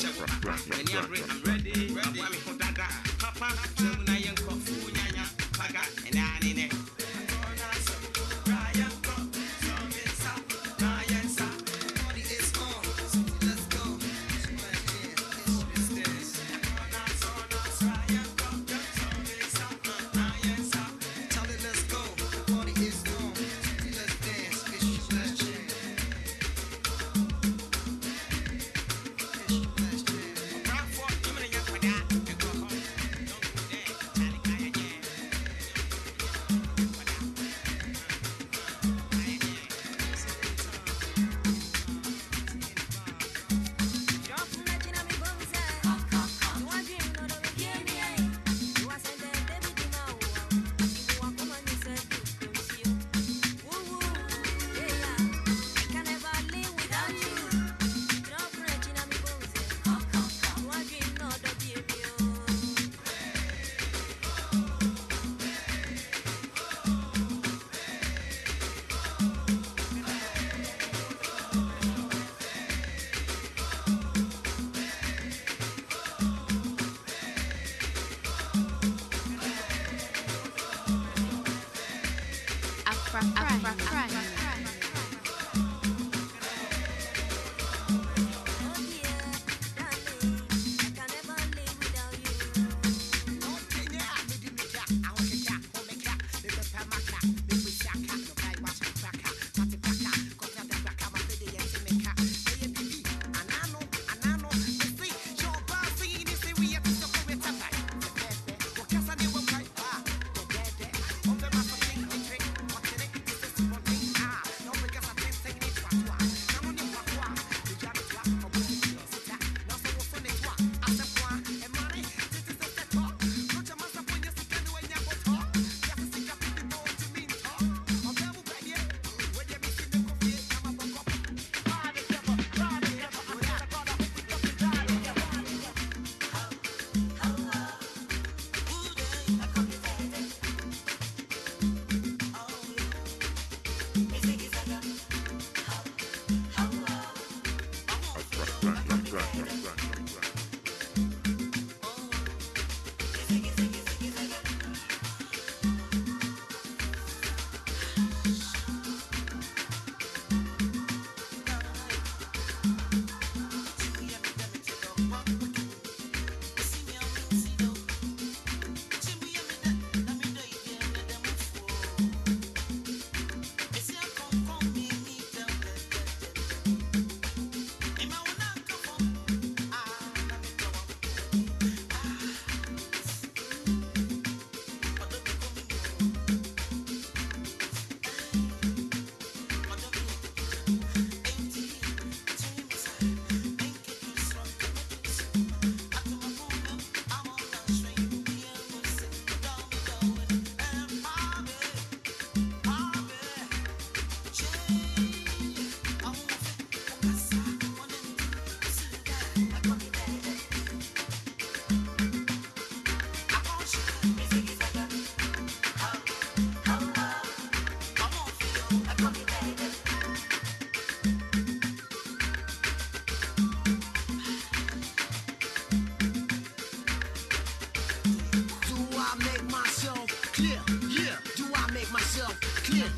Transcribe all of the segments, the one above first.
Tenían Afro, Afro, Afro, Afro.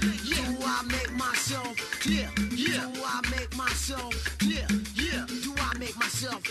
Yeah. Do I make myself clear? Yeah. Do I make myself clear? Yeah. Do I make myself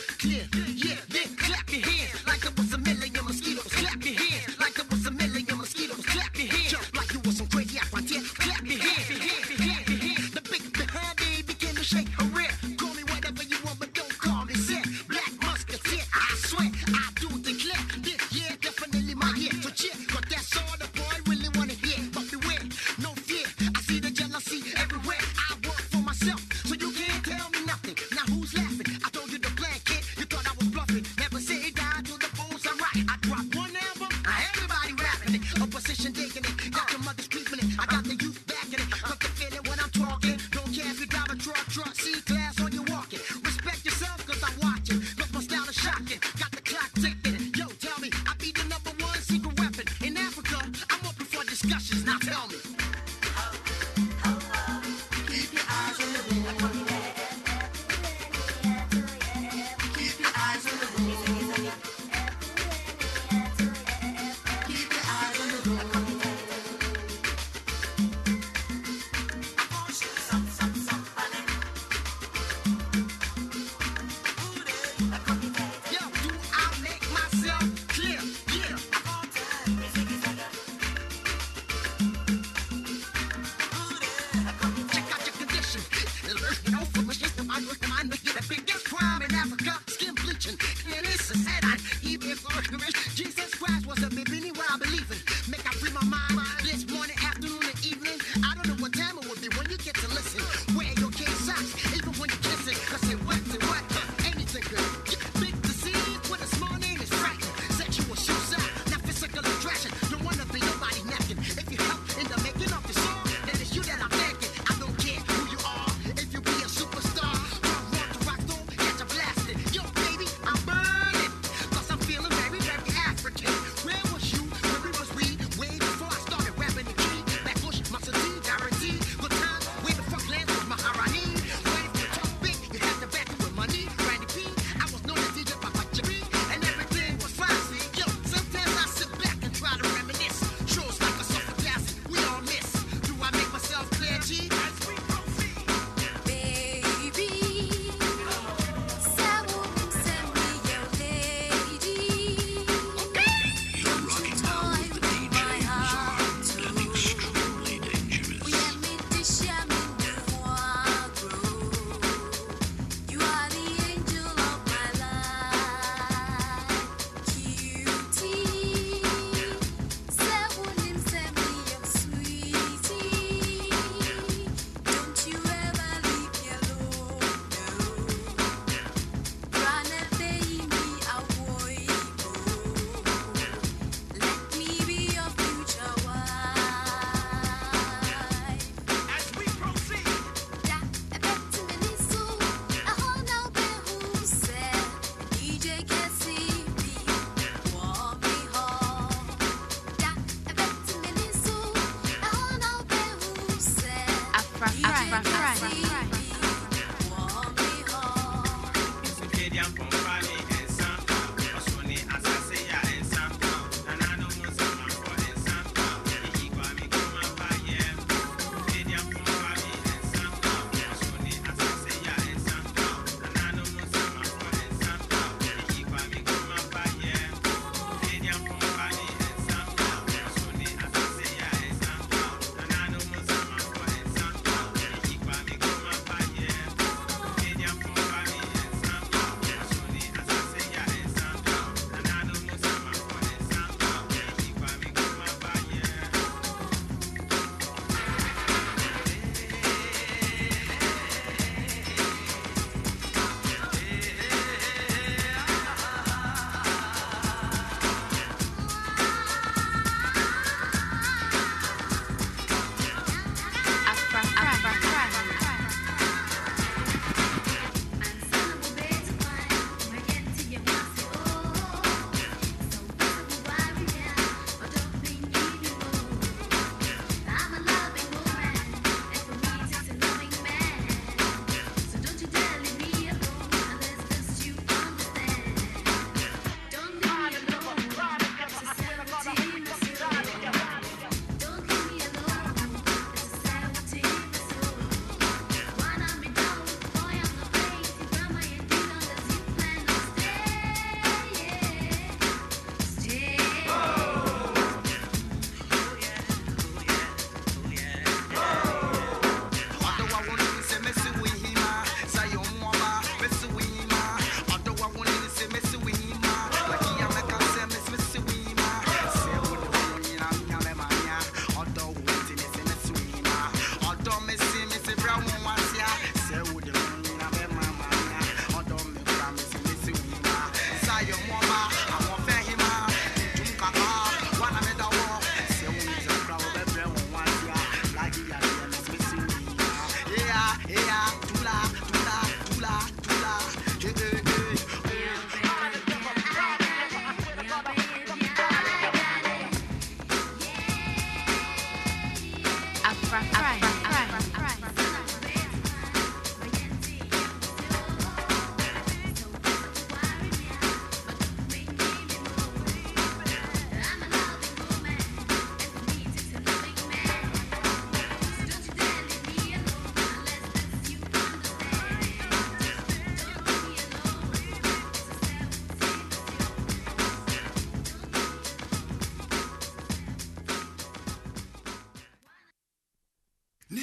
Kesibi,